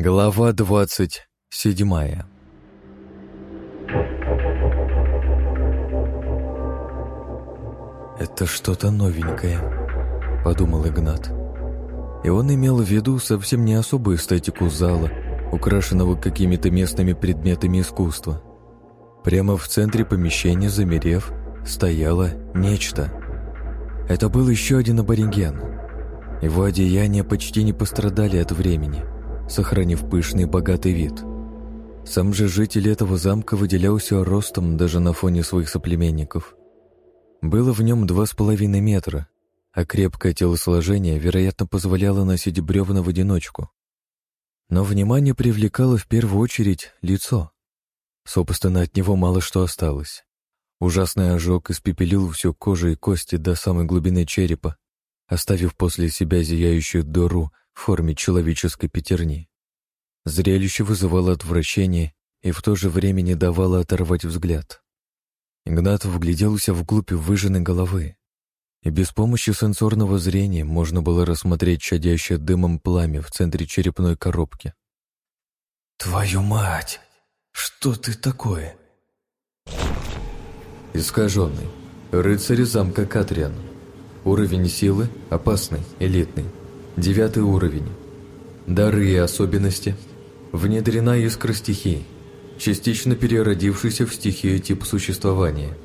Глава двадцать седьмая «Это что-то новенькое», — подумал Игнат. И он имел в виду совсем не особую эстетику зала, украшенного какими-то местными предметами искусства. Прямо в центре помещения, замерев, стояло нечто. Это был еще один абориген. Его одеяния почти не пострадали от времени — сохранив пышный богатый вид. Сам же житель этого замка выделялся ростом даже на фоне своих соплеменников. Было в нем два с половиной метра, а крепкое телосложение, вероятно, позволяло носить бревна в одиночку. Но внимание привлекало в первую очередь лицо. Собственно, от него мало что осталось. Ужасный ожог испепелил всю кожу и кости до самой глубины черепа, оставив после себя зияющую дыру в форме человеческой пятерни. Зрелище вызывало отвращение и в то же время не давало оторвать взгляд. Игнатов вгляделся вглубь выжженной головы, и без помощи сенсорного зрения можно было рассмотреть чадящее дымом пламя в центре черепной коробки. «Твою мать! Что ты такое?» Искаженный. Рыцарь замка Катриан. Уровень силы опасный, элитный. Девятый уровень. Дары и особенности. Внедрена искра стихий, частично переродившийся в стихию тип существования.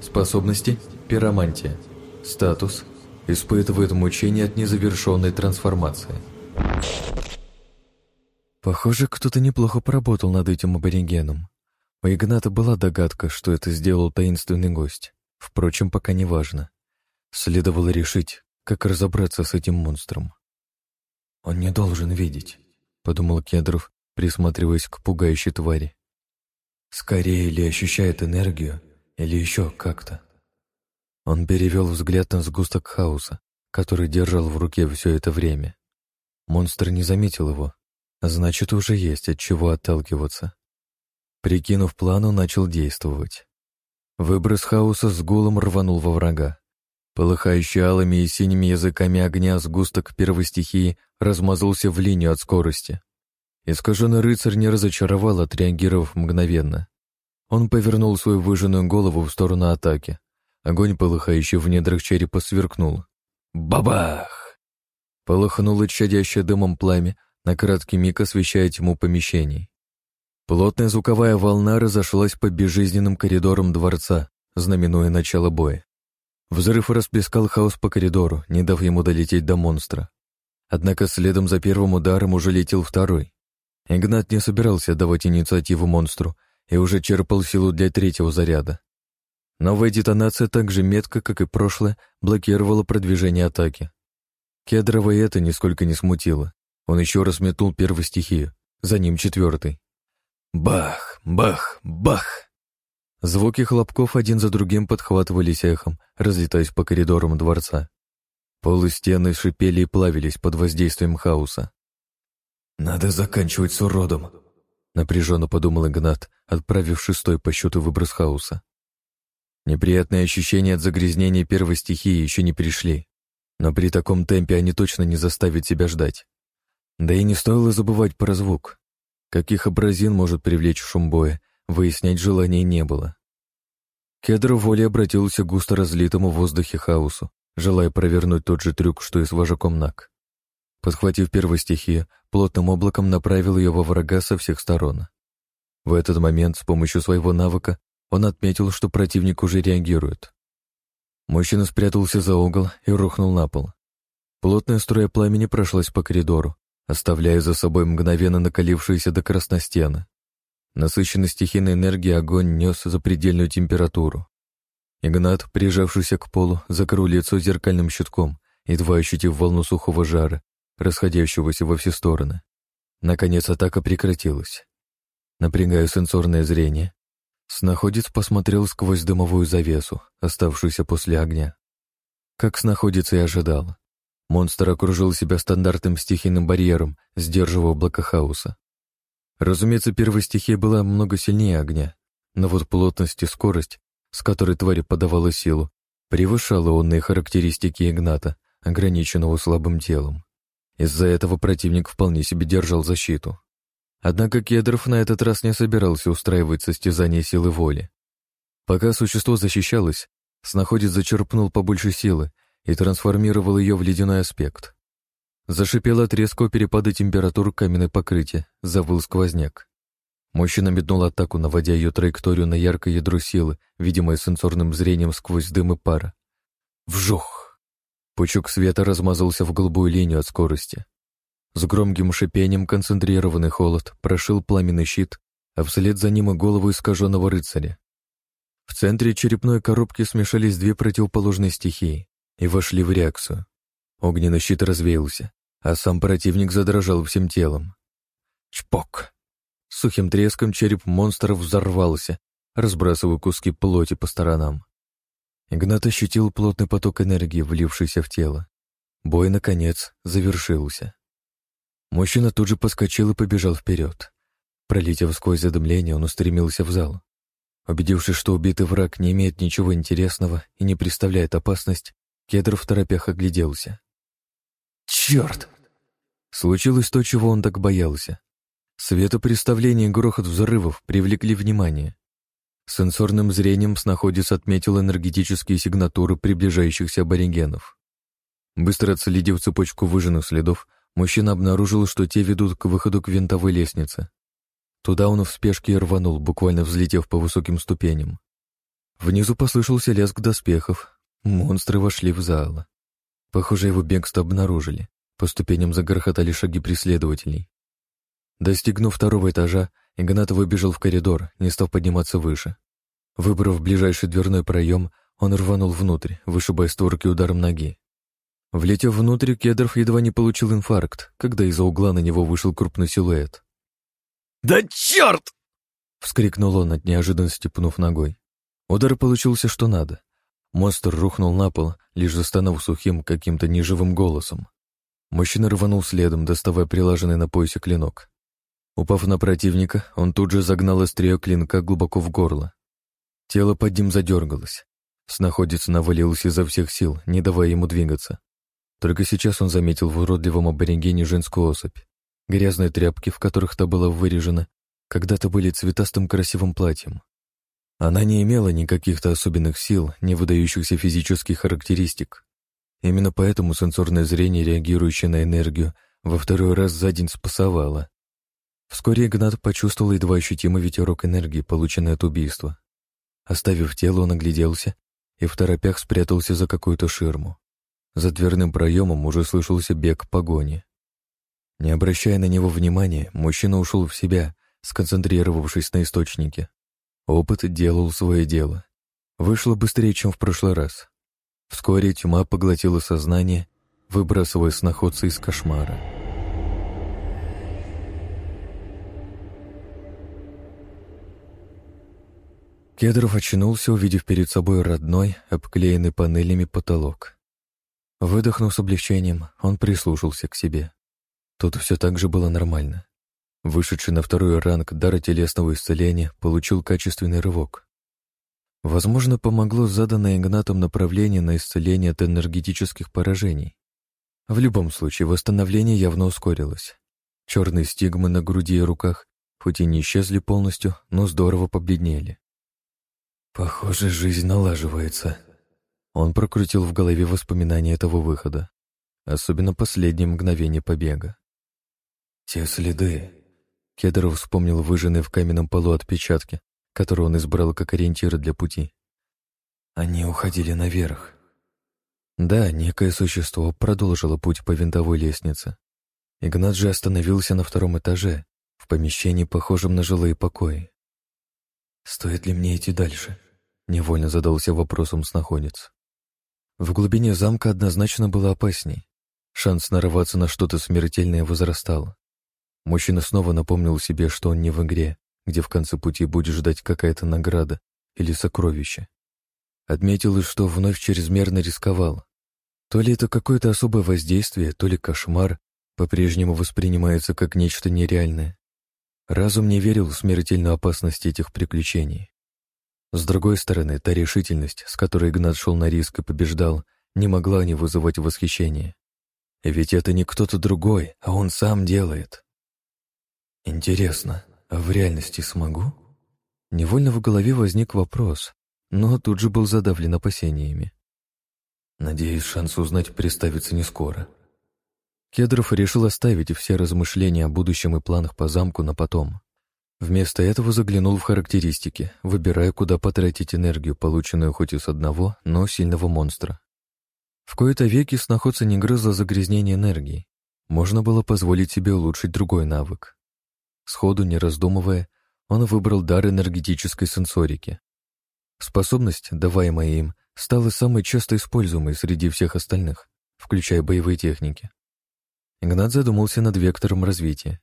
Способности – пиромантия. Статус – испытывает мучения от незавершенной трансформации. Похоже, кто-то неплохо поработал над этим аборигеном. У Игната была догадка, что это сделал таинственный гость. Впрочем, пока не важно. Следовало решить, как разобраться с этим монстром. «Он не должен видеть», — подумал Кедров, присматриваясь к пугающей твари. «Скорее или ощущает энергию, или еще как-то». Он перевел взгляд на сгусток хаоса, который держал в руке все это время. Монстр не заметил его, а значит, уже есть от чего отталкиваться. Прикинув план, он начал действовать. Выброс хаоса с гулом рванул во врага. Полыхающий алыми и синими языками огня сгусток первой стихии размазался в линию от скорости. Искаженный рыцарь не разочаровал, отреагировав мгновенно. Он повернул свою выжженную голову в сторону атаки. Огонь, полыхающий в недрах черепа, сверкнул. Бабах! Полыхнуло чадящее дымом пламя, на краткий миг освещая тьму помещений. Плотная звуковая волна разошлась по безжизненным коридорам дворца, знаменуя начало боя. Взрыв расплескал хаос по коридору, не дав ему долететь до монстра. Однако следом за первым ударом уже летел второй. Игнат не собирался давать инициативу монстру и уже черпал силу для третьего заряда. Новая детонация так же метко, как и прошлое, блокировала продвижение атаки. Кедрова это нисколько не смутило. Он еще раз метнул первую стихию, за ним четвертый. Бах, бах, бах! Звуки хлопков один за другим подхватывались эхом, разлетаясь по коридорам дворца. Полы стены шипели и плавились под воздействием хаоса. «Надо заканчивать с уродом», — напряженно подумал Игнат, отправив шестой по счету выброс хаоса. Неприятные ощущения от загрязнения первой стихии еще не пришли, но при таком темпе они точно не заставят себя ждать. Да и не стоило забывать про звук. Каких образин может привлечь шум боя, выяснять желания не было. Кедр волей обратился к густо разлитому в воздухе хаосу, желая провернуть тот же трюк, что и с вожаком Нак. Подхватив первую стихию, плотным облаком направил ее во врага со всех сторон. В этот момент с помощью своего навыка он отметил, что противник уже реагирует. Мужчина спрятался за угол и рухнул на пол. Плотная струя пламени прошлась по коридору, оставляя за собой мгновенно накалившиеся до красностены. Насыщенный стихийной энергией огонь нес запредельную температуру. Игнат, прижавшийся к полу, закрыл лицо зеркальным щитком, едва ощутив волну сухого жара, расходящегося во все стороны. Наконец атака прекратилась. Напрягая сенсорное зрение, снаходец посмотрел сквозь дымовую завесу, оставшуюся после огня. Как снаходец и ожидал. Монстр окружил себя стандартным стихийным барьером, сдерживая облако хаоса. Разумеется, первая стихия была много сильнее огня, но вот плотность и скорость, с которой тварь подавала силу, превышала онные характеристики Игната, ограниченного слабым телом. Из-за этого противник вполне себе держал защиту. Однако Кедров на этот раз не собирался устраивать состязание силы воли. Пока существо защищалось, снаходец зачерпнул побольше силы и трансформировал ее в ледяной аспект. Зашипел от резкого перепада температур каменное покрытие, завыл сквозняк. Мужчина метнул атаку, наводя ее траекторию на яркое ядро силы, видимое сенсорным зрением сквозь дым и пара. Вжух! Пучок света размазался в голубую линию от скорости. С громким шипением концентрированный холод прошил пламенный щит, а вслед за ним и голову искаженного рыцаря. В центре черепной коробки смешались две противоположные стихии и вошли в реакцию. Огненный щит развеялся, а сам противник задрожал всем телом. Чпок! Сухим треском череп монстра взорвался, разбрасывая куски плоти по сторонам. Игнат ощутил плотный поток энергии, влившийся в тело. Бой, наконец, завершился. Мужчина тут же подскочил и побежал вперед. Пролетев сквозь задымление, он устремился в зал. Убедившись, что убитый враг не имеет ничего интересного и не представляет опасность, Кедров в торопях огляделся. «Черт!» Случилось то, чего он так боялся. Светопреставление и грохот взрывов привлекли внимание. Сенсорным зрением снаходец отметил энергетические сигнатуры приближающихся аборигенов. Быстро отследив цепочку выжженных следов, мужчина обнаружил, что те ведут к выходу к винтовой лестнице. Туда он в спешке и рванул, буквально взлетев по высоким ступеням. Внизу послышался лязг доспехов. Монстры вошли в зал. Похоже, его бегство обнаружили. По ступеням загрохотали шаги преследователей. Достигнув второго этажа, Игнат выбежал в коридор, не став подниматься выше. Выбрав ближайший дверной проем, он рванул внутрь, вышибая створки ударом ноги. Влетев внутрь, Кедров едва не получил инфаркт, когда из-за угла на него вышел крупный силуэт. «Да черт!» — вскрикнул он от неожиданности, пнув ногой. Удар получился что надо. Монстр рухнул на пол, лишь застонав сухим каким-то неживым голосом. Мужчина рванул следом, доставая прилаженный на поясе клинок. Упав на противника, он тут же загнал острие клинка глубоко в горло. Тело под ним задергалось. Снаходец навалился изо всех сил, не давая ему двигаться. Только сейчас он заметил в уродливом аборигене женскую особь. Грязные тряпки, в которых та была вырежена, когда-то были цветастым красивым платьем. Она не имела никаких-то особенных сил, не выдающихся физических характеристик. Именно поэтому сенсорное зрение, реагирующее на энергию, во второй раз за день спасовало. Вскоре Игнат почувствовал едва ощутимый ветерок энергии, полученный от убийства. Оставив тело, он огляделся и в торопях спрятался за какую-то ширму. За дверным проемом уже слышался бег погони. Не обращая на него внимания, мужчина ушел в себя, сконцентрировавшись на источнике. Опыт делал свое дело. Вышло быстрее, чем в прошлый раз. Вскоре тьма поглотила сознание, выбрасывая сноходца из кошмара. Кедров очнулся, увидев перед собой родной, обклеенный панелями потолок. Выдохнув с облегчением, он прислушался к себе. Тут все так же было нормально. Вышедший на второй ранг дара телесного исцеления получил качественный рывок. Возможно, помогло заданное Игнатом направление на исцеление от энергетических поражений. В любом случае, восстановление явно ускорилось. Черные стигмы на груди и руках хоть и не исчезли полностью, но здорово побледнели. «Похоже, жизнь налаживается». Он прокрутил в голове воспоминания этого выхода, особенно последнее мгновение побега. «Те следы...» Кедров вспомнил выжженные в каменном полу отпечатки, которые он избрал как ориентиры для пути. Они уходили наверх. Да, некое существо продолжило путь по винтовой лестнице. Игнат же остановился на втором этаже, в помещении, похожем на жилые покои. «Стоит ли мне идти дальше?» Невольно задался вопросом снаходец. В глубине замка однозначно было опасней. Шанс нарваться на что-то смертельное возрастал. Мужчина снова напомнил себе, что он не в игре, где в конце пути будет ждать какая-то награда или сокровище. Отметил, что вновь чрезмерно рисковал. То ли это какое-то особое воздействие, то ли кошмар по-прежнему воспринимается как нечто нереальное. Разум не верил в смертельную опасность этих приключений. С другой стороны, та решительность, с которой Игнат шел на риск и побеждал, не могла не вызывать восхищения. Ведь это не кто-то другой, а он сам делает. Интересно, а в реальности смогу? Невольно в голове возник вопрос, но тут же был задавлен опасениями. Надеюсь, шанс узнать представится не скоро. Кедров решил оставить все размышления о будущем и планах по замку на потом. Вместо этого заглянул в характеристики, выбирая, куда потратить энергию, полученную хоть из одного, но сильного монстра. В кои-то веки сноходца не грызло загрязнение энергии. Можно было позволить себе улучшить другой навык. Сходу, не раздумывая, он выбрал дар энергетической сенсорики. Способность, даваемая им, стала самой часто используемой среди всех остальных, включая боевые техники. Игнат задумался над вектором развития.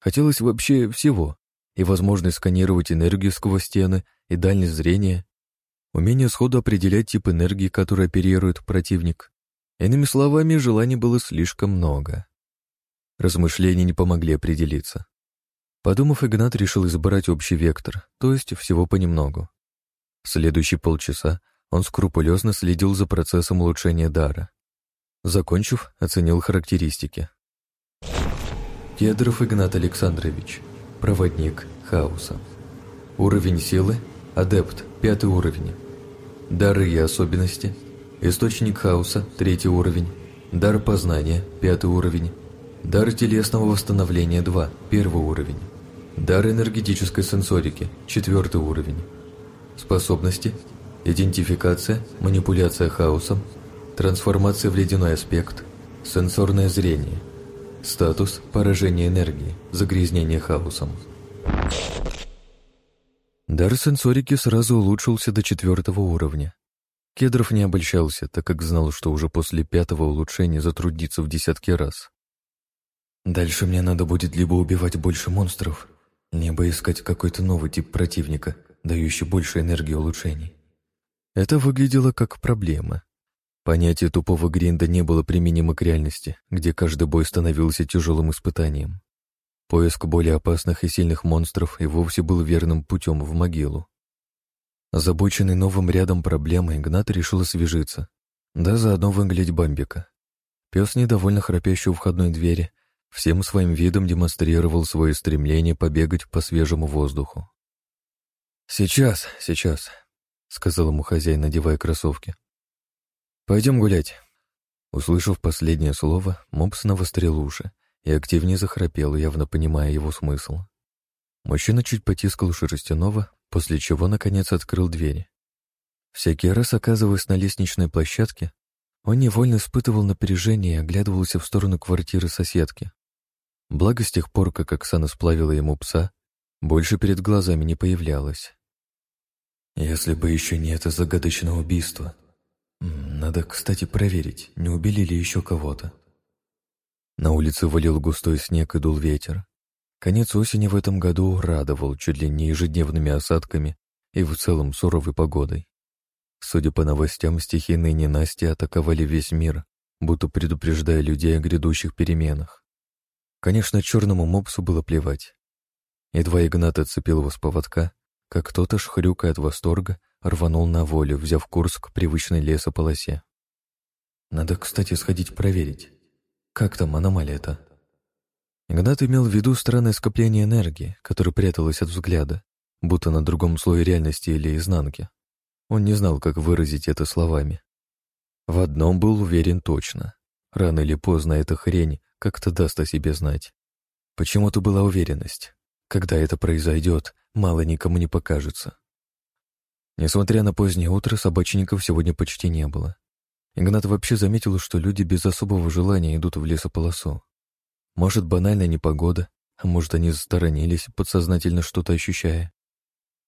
Хотелось вообще всего, и возможность сканировать энергию сквозь стены, и дальность зрения, умение сходу определять тип энергии, который оперирует противник. Иными словами, желаний было слишком много. Размышления не помогли определиться. Подумав, Игнат решил избрать общий вектор, то есть всего понемногу. Следующие полчаса он скрупулезно следил за процессом улучшения дара. Закончив, оценил характеристики. Кедров Игнат Александрович, проводник хаоса. Уровень силы – адепт, пятый уровень. Дары и особенности – источник хаоса, третий уровень. Дар познания, пятый уровень. Дар телесного восстановления 2, первый уровень. Дар энергетической сенсорики, четвертый уровень. Способности – идентификация, манипуляция хаосом, трансформация в ледяной аспект, сенсорное зрение. Статус – поражение энергии, загрязнение хаосом. Дар сенсорики сразу улучшился до четвертого уровня. Кедров не обольщался, так как знал, что уже после пятого улучшения затруднится в десятки раз. Дальше мне надо будет либо убивать больше монстров, либо искать какой-то новый тип противника, дающий больше энергии улучшений. Это выглядело как проблема. Понятие тупого гринда не было применимо к реальности, где каждый бой становился тяжелым испытанием. Поиск более опасных и сильных монстров и вовсе был верным путем в могилу. Озабоченный новым рядом проблем, Игнат решил освежиться, да заодно выглядеть бамбика. Пес, недовольно храпящий у входной двери, всем своим видом демонстрировал свое стремление побегать по свежему воздуху. «Сейчас, сейчас», — сказал ему хозяин, надевая кроссовки. «Пойдем гулять». Услышав последнее слово, мопс навострил уши и активнее захрапел, явно понимая его смысл. Мужчина чуть потискал шерстяного, после чего, наконец, открыл двери. Всякий раз, оказываясь на лестничной площадке, он невольно испытывал напряжение и оглядывался в сторону квартиры соседки. Благо, с тех пор, как Оксана сплавила ему пса, больше перед глазами не появлялось. Если бы еще не это загадочное убийство. Надо, кстати, проверить, не убили ли еще кого-то. На улице валил густой снег и дул ветер. Конец осени в этом году радовал чуть ли не ежедневными осадками и в целом суровой погодой. Судя по новостям, стихийные ненасти атаковали весь мир, будто предупреждая людей о грядущих переменах. Конечно, черному мопсу было плевать. Едва Игнат отцепил его с поводка, как кто-то, шхрюкая от восторга, рванул на волю, взяв курс к привычной лесополосе. Надо, кстати, сходить проверить. Как там аномалия-то? Игнат имел в виду странное скопление энергии, которое пряталось от взгляда, будто на другом слое реальности или изнанки. Он не знал, как выразить это словами. В одном был уверен точно. Рано или поздно эта хрень как-то даст о себе знать. Почему-то была уверенность. Когда это произойдет, мало никому не покажется. Несмотря на позднее утро, собачников сегодня почти не было. Игнат вообще заметил, что люди без особого желания идут в лесополосу. Может, банальная непогода, а может, они засторонились, подсознательно что-то ощущая.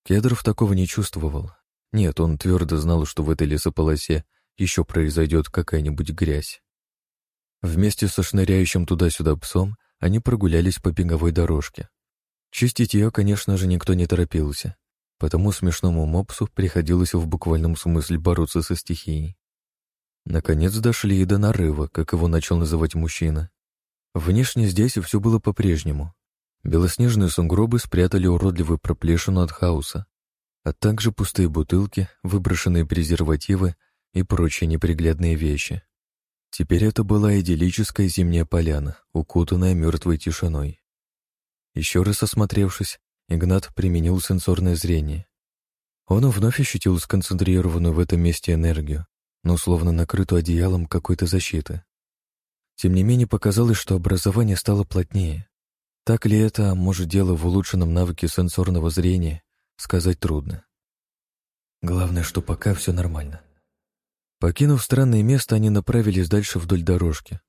Кедров такого не чувствовал. Нет, он твердо знал, что в этой лесополосе еще произойдет какая-нибудь грязь. Вместе со шныряющим туда-сюда псом они прогулялись по беговой дорожке. Чистить ее, конечно же, никто не торопился, потому смешному мопсу приходилось в буквальном смысле бороться со стихией. Наконец дошли и до нарыва, как его начал называть мужчина. Внешне здесь все было по-прежнему. Белоснежные сугробы спрятали уродливую проплешину от хаоса, а также пустые бутылки, выброшенные презервативы и прочие неприглядные вещи. Теперь это была идиллическая зимняя поляна, укутанная мертвой тишиной. Еще раз осмотревшись, Игнат применил сенсорное зрение. Он вновь ощутил сконцентрированную в этом месте энергию, но словно накрытую одеялом какой-то защиты. Тем не менее, показалось, что образование стало плотнее. Так ли это, а может, дело в улучшенном навыке сенсорного зрения, сказать трудно. Главное, что пока все нормально. Покинув странное место, они направились дальше вдоль дорожки.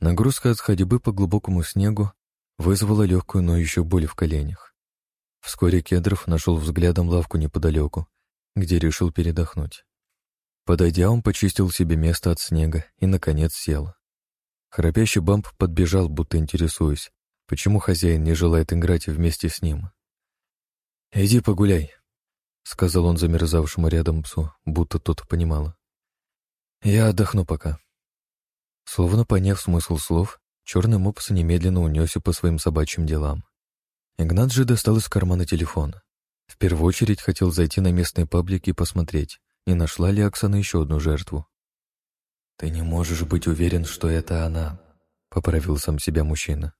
Нагрузка от ходьбы по глубокому снегу вызвала легкую, но еще боль в коленях. Вскоре Кедров нашел взглядом лавку неподалеку, где решил передохнуть. Подойдя, он почистил себе место от снега и, наконец, сел. Храпящий бамп подбежал, будто интересуясь, почему хозяин не желает играть вместе с ним. «Иди погуляй», — сказал он замерзавшему рядом псу, будто тот понимал. «Я отдохну пока». Словно поняв смысл слов, черный мопс немедленно унесся по своим собачьим делам. Игнат же достал из кармана телефон. В первую очередь хотел зайти на местный паблик и посмотреть, не нашла ли Оксана еще одну жертву. «Ты не можешь быть уверен, что это она», — поправил сам себя мужчина.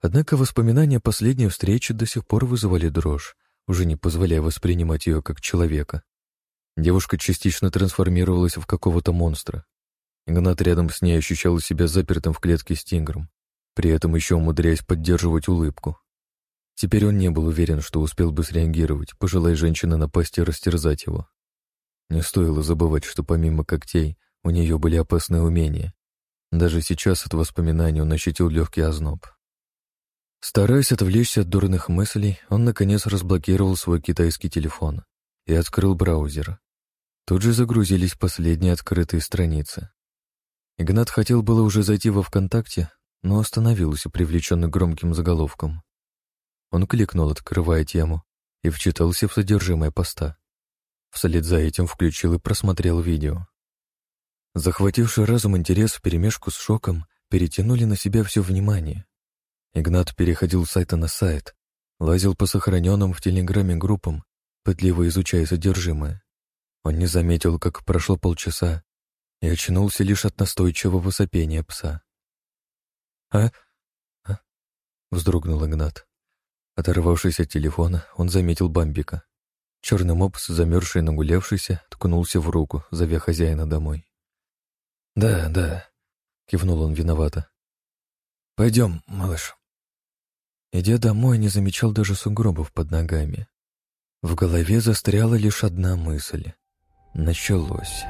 Однако воспоминания последней встречи до сих пор вызывали дрожь, уже не позволяя воспринимать ее как человека. Девушка частично трансформировалась в какого-то монстра. Игнат рядом с ней ощущал себя запертым в клетке с тигром, при этом еще умудряясь поддерживать улыбку. Теперь он не был уверен, что успел бы среагировать, пожелая женщина напасть и растерзать его. Не стоило забывать, что помимо когтей у нее были опасные умения. Даже сейчас от воспоминаний он ощутил легкий озноб. Стараясь отвлечься от дурных мыслей, он наконец разблокировал свой китайский телефон и открыл браузер. Тут же загрузились последние открытые страницы. Игнат хотел было уже зайти во ВКонтакте, но остановился, привлеченный громким заголовком. Он кликнул, открывая тему, и вчитался в содержимое поста. Вслед за этим включил и просмотрел видео. Захвативший разум интерес вперемешку с шоком перетянули на себя все внимание. Игнат переходил с сайта на сайт, лазил по сохраненным в телеграме группам, пытливо изучая содержимое. Он не заметил, как прошло полчаса, и очнулся лишь от настойчивого сопения пса. «А? а?» — вздрогнул Игнат. Оторвавшись от телефона, он заметил бамбика. Черный мопс, замерзший и нагулявшийся, ткнулся в руку, зовя хозяина домой. «Да, да», — кивнул он виновато. «Пойдем, малыш». Идя домой, не замечал даже сугробов под ногами. В голове застряла лишь одна мысль. Началось.